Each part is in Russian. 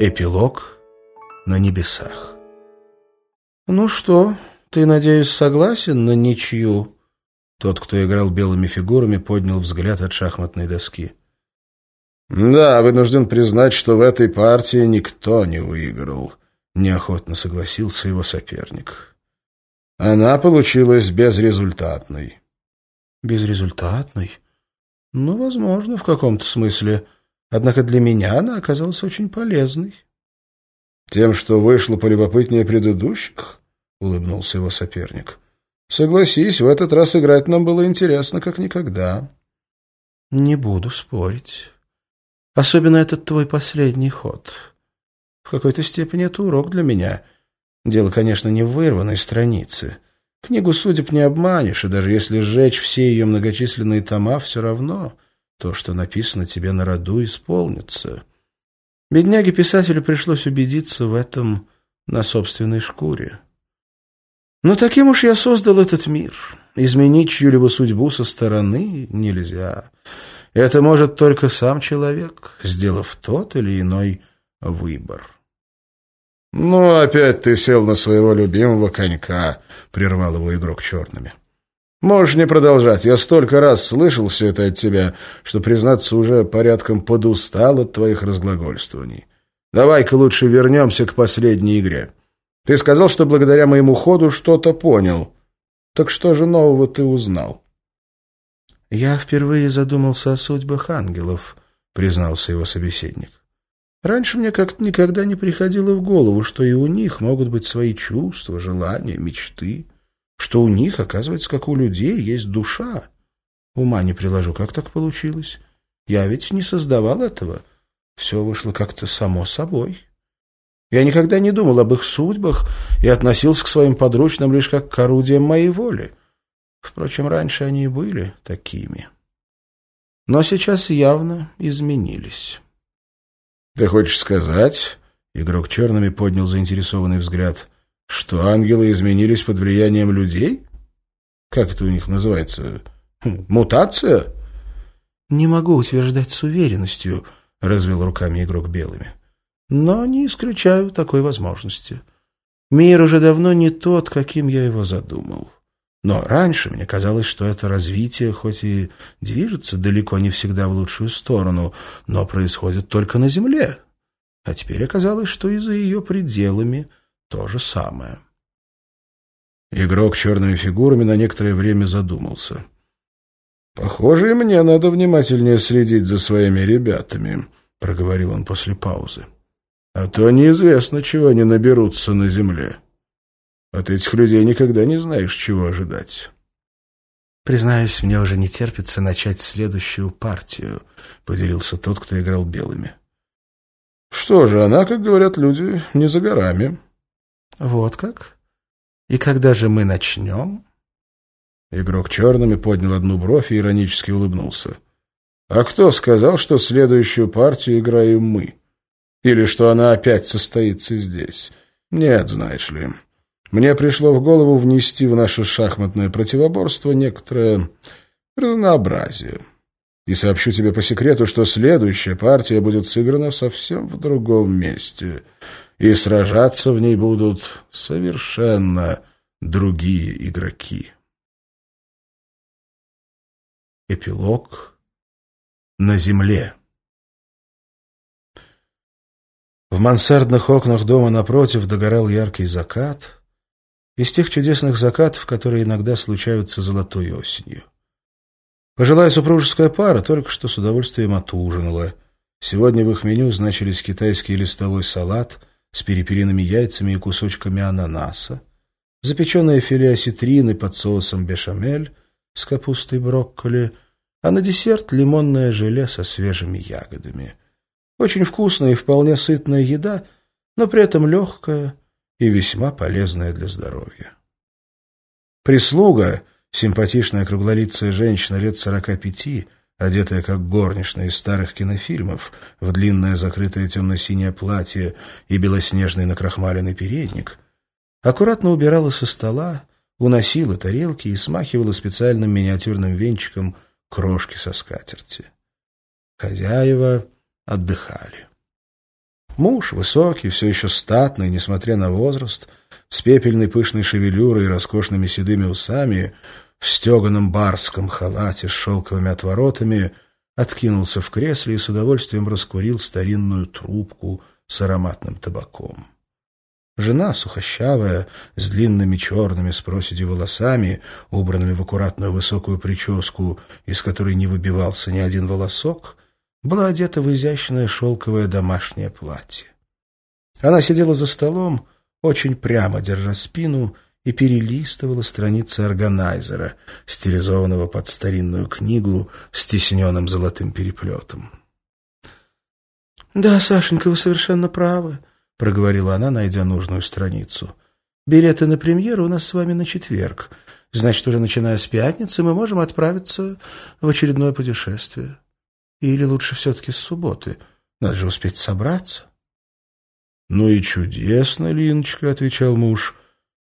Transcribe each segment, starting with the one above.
Эпилог на небесах. «Ну что, ты, надеюсь, согласен на ничью?» Тот, кто играл белыми фигурами, поднял взгляд от шахматной доски. «Да, вынужден признать, что в этой партии никто не выиграл», — неохотно согласился его соперник. «Она получилась безрезультатной». «Безрезультатной? Ну, возможно, в каком-то смысле». Однако для меня она оказалась очень полезной. «Тем, что вышло полюбопытнее предыдущих?» — улыбнулся его соперник. «Согласись, в этот раз играть нам было интересно, как никогда». «Не буду спорить. Особенно этот твой последний ход. В какой-то степени это урок для меня. Дело, конечно, не в вырванной странице. Книгу судеб не обманешь, и даже если сжечь все ее многочисленные тома, все равно...» То, что написано тебе на роду, исполнится. Бедняге-писателю пришлось убедиться в этом на собственной шкуре. Но таким уж я создал этот мир. Изменить чью-либо судьбу со стороны нельзя. Это может только сам человек, сделав тот или иной выбор. «Ну, опять ты сел на своего любимого конька», — прервал его игрок черными. Можешь не продолжать. Я столько раз слышал все это от тебя, что, признаться, уже порядком подустал от твоих разглагольствований. Давай-ка лучше вернемся к последней игре. Ты сказал, что благодаря моему ходу что-то понял. Так что же нового ты узнал? Я впервые задумался о судьбах ангелов, признался его собеседник. Раньше мне как-то никогда не приходило в голову, что и у них могут быть свои чувства, желания, мечты что у них, оказывается, как у людей, есть душа. Ума не приложу, как так получилось. Я ведь не создавал этого. Все вышло как-то само собой. Я никогда не думал об их судьбах и относился к своим подручным лишь как к орудиям моей воли. Впрочем, раньше они и были такими. Но сейчас явно изменились. — Ты хочешь сказать? — игрок черными поднял заинтересованный взгляд — что ангелы изменились под влиянием людей? Как это у них называется? Хм, мутация? Не могу утверждать с уверенностью, развел руками игрок белыми. Но не исключаю такой возможности. Мир уже давно не тот, каким я его задумал. Но раньше мне казалось, что это развитие хоть и движется далеко не всегда в лучшую сторону, но происходит только на Земле. А теперь оказалось, что и за ее пределами то же самое. Игрок черными фигурами на некоторое время задумался. «Похоже, и мне надо внимательнее следить за своими ребятами», — проговорил он после паузы. «А то неизвестно, чего они наберутся на земле. От этих людей никогда не знаешь, чего ожидать». «Признаюсь, мне уже не терпится начать следующую партию», — поделился тот, кто играл белыми. «Что же, она, как говорят люди, не за горами». «Вот как? И когда же мы начнем?» Игрок черными поднял одну бровь и иронически улыбнулся. «А кто сказал, что следующую партию играем мы? Или что она опять состоится здесь? Нет, знаешь ли. Мне пришло в голову внести в наше шахматное противоборство некоторое разнообразие. И сообщу тебе по секрету, что следующая партия будет сыграна совсем в другом месте» и сражаться в ней будут совершенно другие игроки. Эпилог на земле В мансардных окнах дома напротив догорал яркий закат, из тех чудесных закатов, которые иногда случаются золотой осенью. Пожилая супружеская пара только что с удовольствием отужинала. Сегодня в их меню значились китайский листовой салат — с перепелиными яйцами и кусочками ананаса, запеченное филе осетрины под соусом бешамель с капустой брокколи, а на десерт лимонное желе со свежими ягодами. Очень вкусная и вполне сытная еда, но при этом легкая и весьма полезная для здоровья. Прислуга, симпатичная круглолицая женщина лет сорока пяти, одетая как горничная из старых кинофильмов, в длинное закрытое темно-синее платье и белоснежный накрахмаленный передник, аккуратно убирала со стола, уносила тарелки и смахивала специальным миниатюрным венчиком крошки со скатерти. Хозяева отдыхали. Муж, высокий, все еще статный, несмотря на возраст, с пепельной пышной шевелюрой и роскошными седыми усами, в стеганом барском халате с шелковыми отворотами, откинулся в кресле и с удовольствием раскурил старинную трубку с ароматным табаком. Жена, сухощавая, с длинными черными с проседью волосами, убранными в аккуратную высокую прическу, из которой не выбивался ни один волосок, была одета в изящное шелковое домашнее платье. Она сидела за столом, очень прямо держа спину, и перелистывала страницы органайзера, стилизованного под старинную книгу с тисненным золотым переплетом. «Да, Сашенька, вы совершенно правы», — проговорила она, найдя нужную страницу. «Билеты на премьеру у нас с вами на четверг. Значит, уже начиная с пятницы мы можем отправиться в очередное путешествие. Или лучше все-таки с субботы. Надо же успеть собраться». «Ну и чудесно, Линочка», — отвечал муж.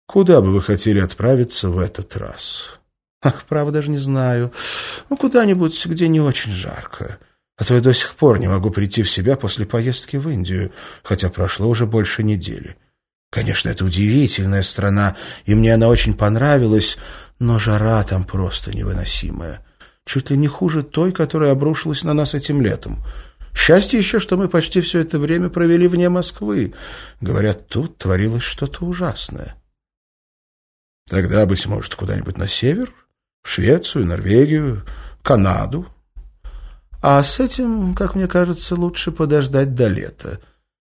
«Куда бы вы хотели отправиться в этот раз?» «Ах, право, даже не знаю. Ну, куда-нибудь, где не очень жарко. А то я до сих пор не могу прийти в себя после поездки в Индию, хотя прошло уже больше недели. Конечно, это удивительная страна, и мне она очень понравилась, но жара там просто невыносимая. Чуть ли не хуже той, которая обрушилась на нас этим летом». Счастье еще, что мы почти все это время провели вне Москвы. Говорят, тут творилось что-то ужасное. Тогда, быть может, куда-нибудь на север? В Швецию, Норвегию, Канаду? А с этим, как мне кажется, лучше подождать до лета.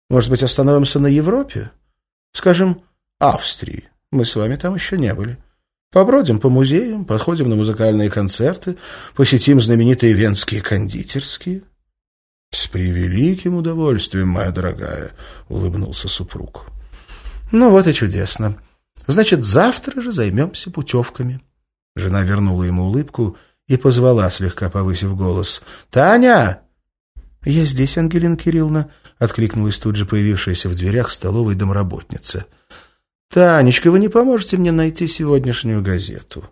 Может быть, остановимся на Европе? Скажем, Австрии. Мы с вами там еще не были. Побродим по музеям, походим на музыкальные концерты, посетим знаменитые венские кондитерские. «С превеликим удовольствием, моя дорогая», — улыбнулся супруг. «Ну вот и чудесно. Значит, завтра же займемся путевками». Жена вернула ему улыбку и позвала, слегка повысив голос. «Таня!» «Я здесь, Ангелина Кирилловна», — откликнулась тут же появившаяся в дверях столовой домработница. «Танечка, вы не поможете мне найти сегодняшнюю газету?»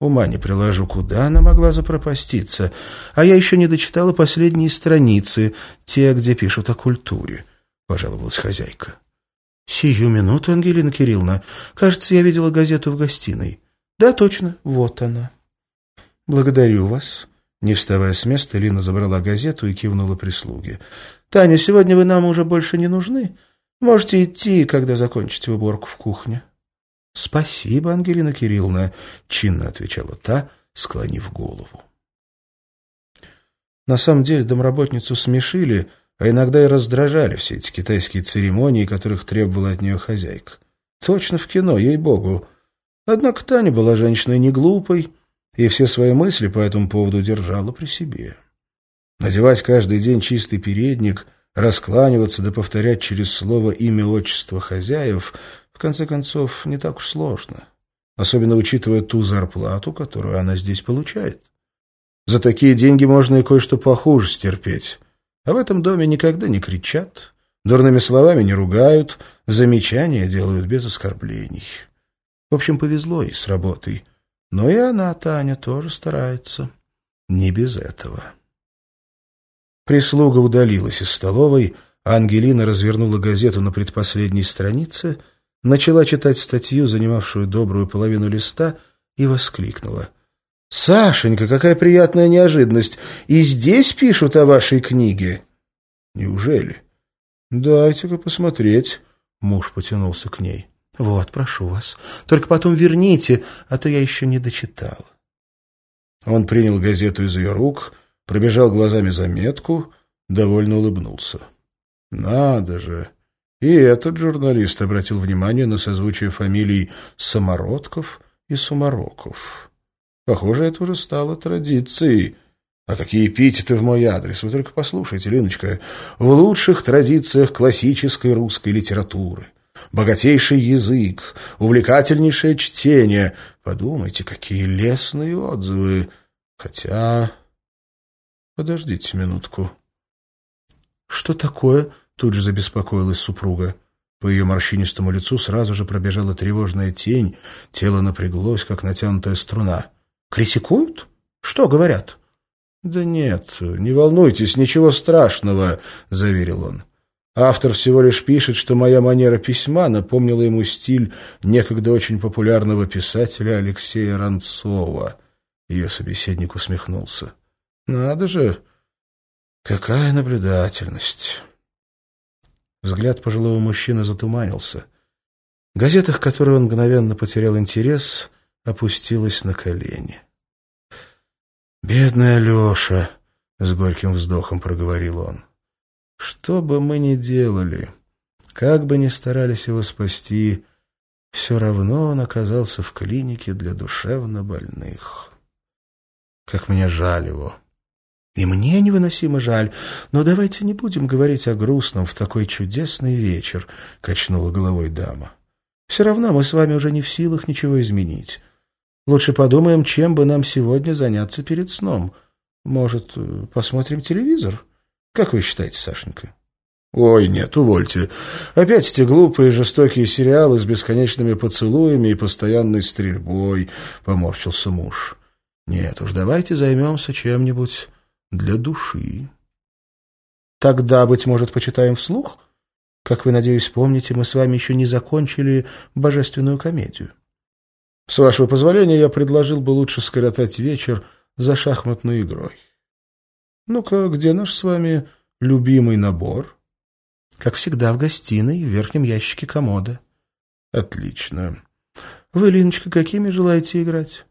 Ума не приложу, куда она могла запропаститься. А я еще не дочитала последние страницы, те, где пишут о культуре, — пожаловалась хозяйка. — Сию минуту, Ангелина Кирилловна. Кажется, я видела газету в гостиной. — Да, точно, вот она. — Благодарю вас. Не вставая с места, Лина забрала газету и кивнула прислуге. — Таня, сегодня вы нам уже больше не нужны. Можете идти, когда закончите уборку в кухне. — «Спасибо, Ангелина Кирилловна», — чинно отвечала та, склонив голову. На самом деле домработницу смешили, а иногда и раздражали все эти китайские церемонии, которых требовала от нее хозяйка. Точно в кино, ей-богу. Однако Таня была женщиной не глупой, и все свои мысли по этому поводу держала при себе. Надевать каждый день чистый передник, раскланиваться да повторять через слово имя отчество хозяев — в конце концов, не так уж сложно, особенно учитывая ту зарплату, которую она здесь получает. За такие деньги можно и кое-что похуже стерпеть. А в этом доме никогда не кричат, дурными словами не ругают, замечания делают без оскорблений. В общем, повезло ей с работой. Но и она, Таня, тоже старается. Не без этого. Прислуга удалилась из столовой, а Ангелина развернула газету на предпоследней странице — начала читать статью, занимавшую добрую половину листа, и воскликнула. «Сашенька, какая приятная неожиданность! И здесь пишут о вашей книге!» «Неужели?» «Дайте-ка посмотреть». Муж потянулся к ней. «Вот, прошу вас. Только потом верните, а то я еще не дочитал». Он принял газету из ее рук, пробежал глазами заметку, довольно улыбнулся. «Надо же! И этот журналист обратил внимание на созвучие фамилий Самородков и Сумароков. Похоже, это уже стало традицией. А какие эпитеты в мой адрес? Вы только послушайте, Леночка. В лучших традициях классической русской литературы. Богатейший язык, увлекательнейшее чтение. Подумайте, какие лестные отзывы. Хотя... Подождите минутку. — Что такое? Тут же забеспокоилась супруга. По ее морщинистому лицу сразу же пробежала тревожная тень, тело напряглось, как натянутая струна. «Критикуют? Что говорят?» «Да нет, не волнуйтесь, ничего страшного», — заверил он. Автор всего лишь пишет, что моя манера письма напомнила ему стиль некогда очень популярного писателя Алексея Ранцова. Ее собеседник усмехнулся. «Надо же! Какая наблюдательность!» Взгляд пожилого мужчины затуманился. В газетах, которые он мгновенно потерял интерес, опустилась на колени. «Бедная Леша!» — с горьким вздохом проговорил он. Что бы мы ни делали, как бы ни старались его спасти, все равно он оказался в клинике для душевно больных. Как мне жаль его. И мне невыносимо жаль, но давайте не будем говорить о грустном в такой чудесный вечер, — качнула головой дама. Все равно мы с вами уже не в силах ничего изменить. Лучше подумаем, чем бы нам сегодня заняться перед сном. Может, посмотрим телевизор? — как вы считаете, Сашенька? Ой, нет, увольте. Опять эти глупые жестокие сериалы с бесконечными поцелуями и постоянной стрельбой, поморщился муж. Нет уж, давайте займемся чем-нибудь для души. Тогда, быть может, почитаем вслух? Как вы, надеюсь, помните, мы с вами еще не закончили божественную комедию. С вашего позволения, я предложил бы лучше скоротать вечер за шахматной игрой. Ну-ка, где наш с вами любимый набор? Как всегда, в гостиной, в верхнем ящике комода. Отлично. Вы, Линочка, какими желаете играть?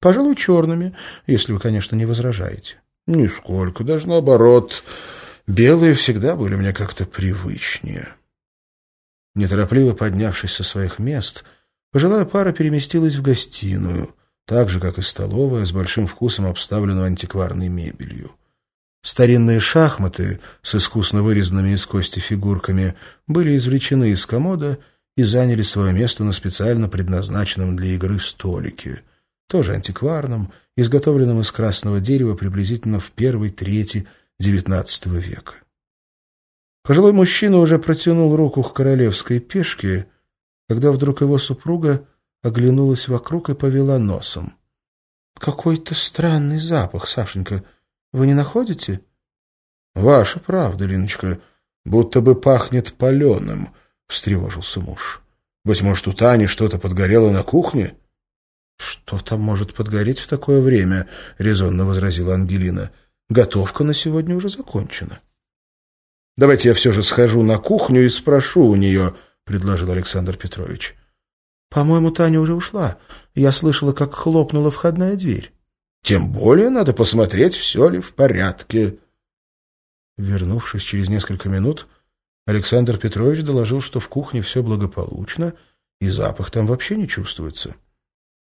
Пожалуй, черными, если вы, конечно, не возражаете. Нисколько, даже наоборот. Белые всегда были мне как-то привычнее. Неторопливо поднявшись со своих мест, пожилая пара переместилась в гостиную, так же, как и столовая, с большим вкусом обставленную антикварной мебелью. Старинные шахматы с искусно вырезанными из кости фигурками были извлечены из комода и заняли свое место на специально предназначенном для игры столике, тоже антикварном, изготовленном из красного дерева приблизительно в первой трети XIX века. Пожилой мужчина уже протянул руку к королевской пешке, когда вдруг его супруга оглянулась вокруг и повела носом. — Какой-то странный запах, Сашенька, вы не находите? — Ваша правда, Линочка, будто бы пахнет паленым, — встревожился муж. — Быть может, у Тани что-то подгорело на кухне? — Что там может подгореть в такое время? — резонно возразила Ангелина. — Готовка на сегодня уже закончена. — Давайте я все же схожу на кухню и спрошу у нее, — предложил Александр Петрович. — По-моему, Таня уже ушла. Я слышала, как хлопнула входная дверь. Тем более надо посмотреть, все ли в порядке. Вернувшись через несколько минут, Александр Петрович доложил, что в кухне все благополучно, и запах там вообще не чувствуется.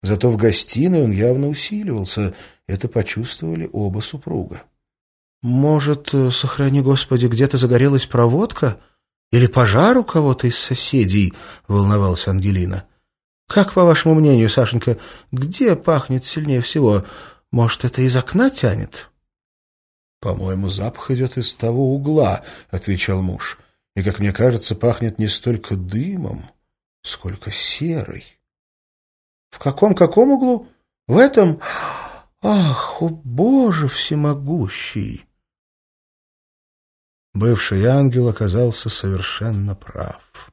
Зато в гостиной он явно усиливался, это почувствовали оба супруга. «Может, э, сохрани Господи, где-то загорелась проводка? Или пожар у кого-то из соседей?» — волновалась Ангелина. «Как, по вашему мнению, Сашенька, где пахнет сильнее всего? Может, это из окна тянет? — По-моему, запах идет из того угла, — отвечал муж. — И, как мне кажется, пахнет не столько дымом, сколько серой. — В каком-каком углу? В этом? Ах, о Боже всемогущий! Бывший ангел оказался совершенно прав.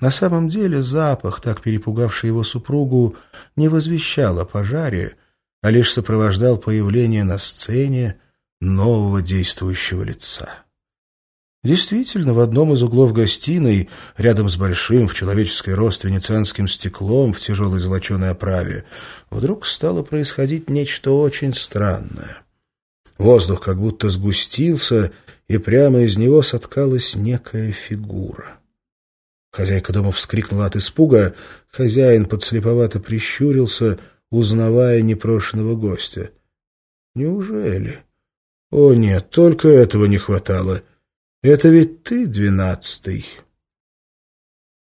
На самом деле запах, так перепугавший его супругу, не возвещал о пожаре, а лишь сопровождал появление на сцене нового действующего лица. Действительно, в одном из углов гостиной, рядом с большим в человеческий рост венецианским стеклом в тяжелой золоченой оправе, вдруг стало происходить нечто очень странное. Воздух как будто сгустился, и прямо из него соткалась некая фигура. Хозяйка дома вскрикнула от испуга, хозяин подслеповато прищурился — узнавая непрошенного гостя. «Неужели? О нет, только этого не хватало. Это ведь ты двенадцатый».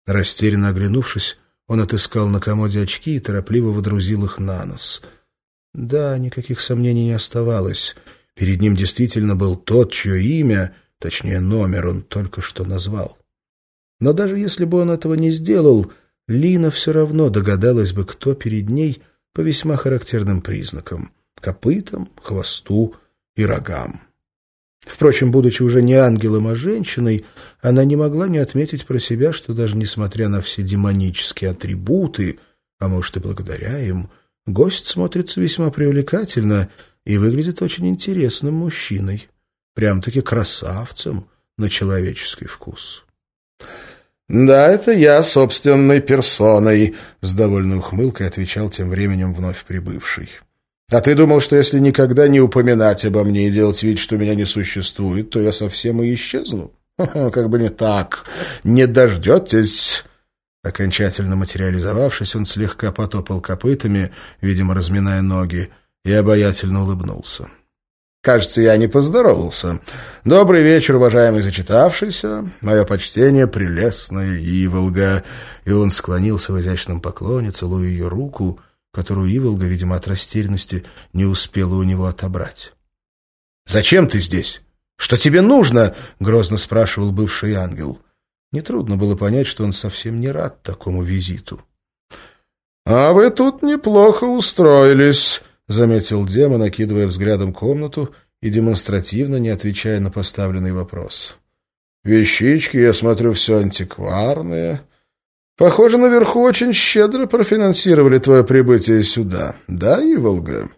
Растерянно оглянувшись, он отыскал на комоде очки и торопливо водрузил их на нос. Да, никаких сомнений не оставалось. Перед ним действительно был тот, чье имя, точнее номер, он только что назвал. Но даже если бы он этого не сделал, Лина все равно догадалась бы, кто перед ней по весьма характерным признакам — копытам, хвосту и рогам. Впрочем, будучи уже не ангелом, а женщиной, она не могла не отметить про себя, что даже несмотря на все демонические атрибуты, а может и благодаря им, гость смотрится весьма привлекательно и выглядит очень интересным мужчиной, прям-таки красавцем на человеческий вкус. «Да, это я собственной персоной», — с довольной ухмылкой отвечал тем временем вновь прибывший. А ты думал, что если никогда не упоминать обо мне и делать вид, что меня не существует, то я совсем и исчезну? Как бы не так. Не дождетесь. Окончательно материализовавшись, он слегка потопал копытами, видимо, разминая ноги, и обаятельно улыбнулся. Кажется, я не поздоровался. Добрый вечер, уважаемый зачитавшийся. Мое почтение, прелестная Иволга. И он склонился в изящном поклоне, целуя ее руку — которую Иволга, видимо, от растерянности не успела у него отобрать. «Зачем ты здесь? Что тебе нужно?» — грозно спрашивал бывший ангел. Нетрудно было понять, что он совсем не рад такому визиту. «А вы тут неплохо устроились», — заметил демон, накидывая взглядом комнату и демонстративно не отвечая на поставленный вопрос. «Вещички, я смотрю, все антикварные». Похоже, наверху очень щедро профинансировали твое прибытие сюда. Да, Иволга?»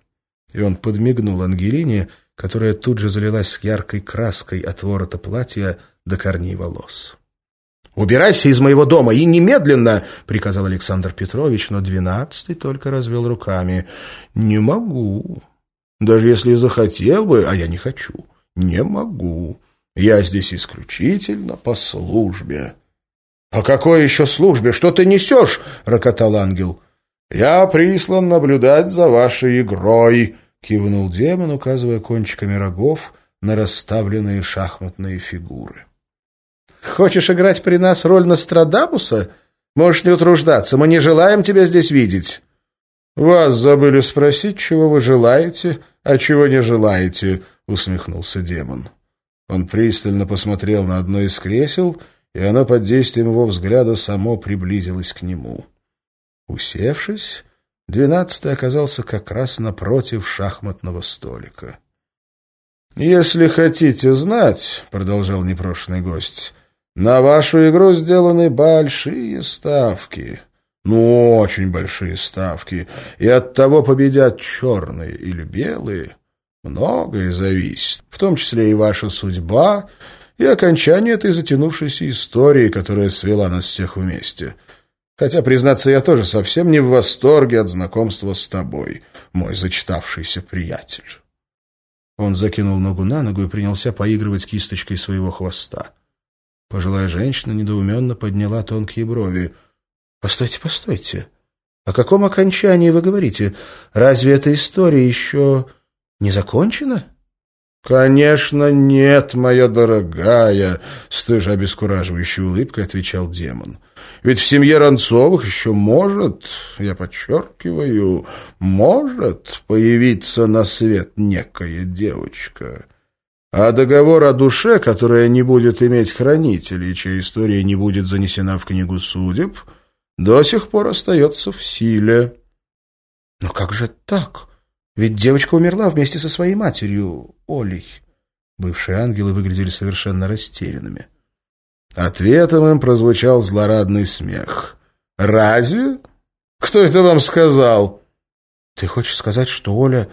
И он подмигнул Ангелине, которая тут же залилась яркой краской от ворота платья до корней волос. «Убирайся из моего дома и немедленно!» — приказал Александр Петрович, но двенадцатый только развел руками. «Не могу. Даже если захотел бы, а я не хочу. Не могу. Я здесь исключительно по службе». «По какой еще службе? Что ты несешь?» — рокотал ангел. «Я прислан наблюдать за вашей игрой», — кивнул демон, указывая кончиками рогов на расставленные шахматные фигуры. «Хочешь играть при нас роль Нострадамуса? Можешь не утруждаться, мы не желаем тебя здесь видеть». «Вас забыли спросить, чего вы желаете, а чего не желаете», — усмехнулся демон. Он пристально посмотрел на одно из кресел — и оно под действием его взгляда само приблизилось к нему. Усевшись, двенадцатый оказался как раз напротив шахматного столика. «Если хотите знать, — продолжал непрошенный гость, — на вашу игру сделаны большие ставки». Ну, очень большие ставки. И от того, победят черные или белые, многое зависит, в том числе и ваша судьба, и окончание этой затянувшейся истории, которая свела нас всех вместе. Хотя, признаться, я тоже совсем не в восторге от знакомства с тобой, мой зачитавшийся приятель. Он закинул ногу на ногу и принялся поигрывать кисточкой своего хвоста. Пожилая женщина недоуменно подняла тонкие брови. «Постойте, постойте. О каком окончании вы говорите? Разве эта история еще не закончена?» «Конечно нет, моя дорогая», — с той же обескураживающей улыбкой отвечал демон. «Ведь в семье Ранцовых еще может, я подчеркиваю, может появиться на свет некая девочка». А договор о душе, которая не будет иметь хранителей, чья история не будет занесена в книгу судеб, до сих пор остается в силе. «Но как же так?» Ведь девочка умерла вместе со своей матерью, Олей. Бывшие ангелы выглядели совершенно растерянными. Ответом им прозвучал злорадный смех. «Разве? Кто это вам сказал?» «Ты хочешь сказать, что Оля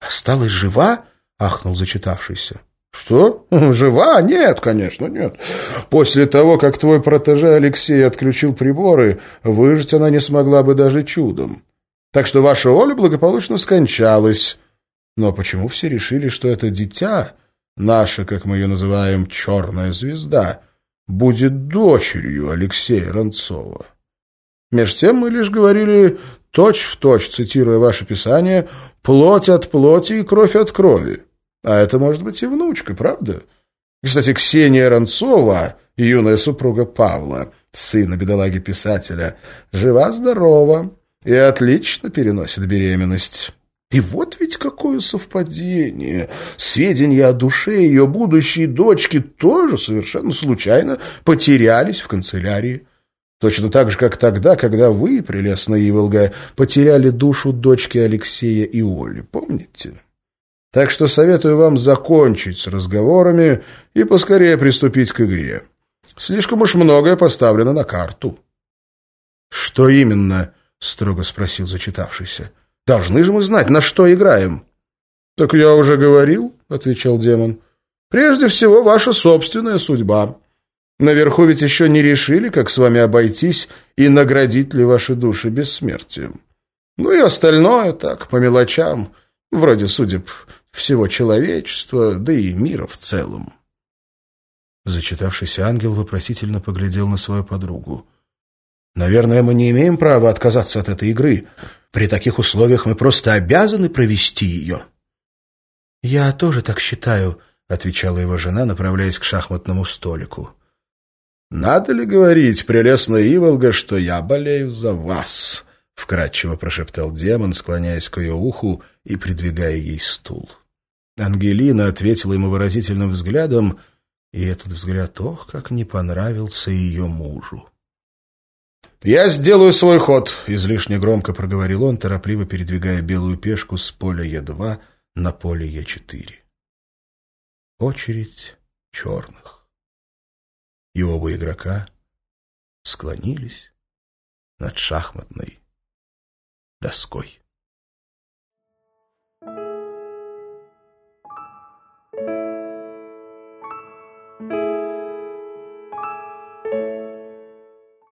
осталась жива?» — ахнул зачитавшийся. «Что? Жива? Нет, конечно, нет. После того, как твой протеже Алексей отключил приборы, выжить она не смогла бы даже чудом. Так что ваша Оля благополучно скончалась. Но почему все решили, что это дитя, наша, как мы ее называем, черная звезда, будет дочерью Алексея Ранцова? Меж тем мы лишь говорили точь-в-точь, точь, цитируя ваше писание, «плоть от плоти и кровь от крови». А это может быть и внучка, правда? Кстати, Ксения Ранцова, юная супруга Павла, сына бедолаги-писателя, жива-здорова, и отлично переносит беременность. И вот ведь какое совпадение. Сведения о душе ее будущей дочки тоже совершенно случайно потерялись в канцелярии. Точно так же, как тогда, когда вы, прелестная Иволга, потеряли душу дочки Алексея и Оли. Помните? Так что советую вам закончить с разговорами и поскорее приступить к игре. Слишком уж многое поставлено на карту. — Что именно? — строго спросил зачитавшийся. — Должны же мы знать, на что играем. — Так я уже говорил, — отвечал демон. — Прежде всего, ваша собственная судьба. Наверху ведь еще не решили, как с вами обойтись и наградить ли ваши души бессмертием. Ну и остальное так, по мелочам, вроде судеб всего человечества, да и мира в целом. Зачитавшийся ангел вопросительно поглядел на свою подругу. «Наверное, мы не имеем права отказаться от этой игры. При таких условиях мы просто обязаны провести ее». «Я тоже так считаю», — отвечала его жена, направляясь к шахматному столику. «Надо ли говорить, прелестная Иволга, что я болею за вас?» — вкратчиво прошептал демон, склоняясь к ее уху и придвигая ей стул. Ангелина ответила ему выразительным взглядом — и этот взгляд, ох, как не понравился ее мужу. «Я сделаю свой ход», — излишне громко проговорил он, торопливо передвигая белую пешку с поля Е2 на поле Е4. Очередь черных. И оба игрока склонились над шахматной доской.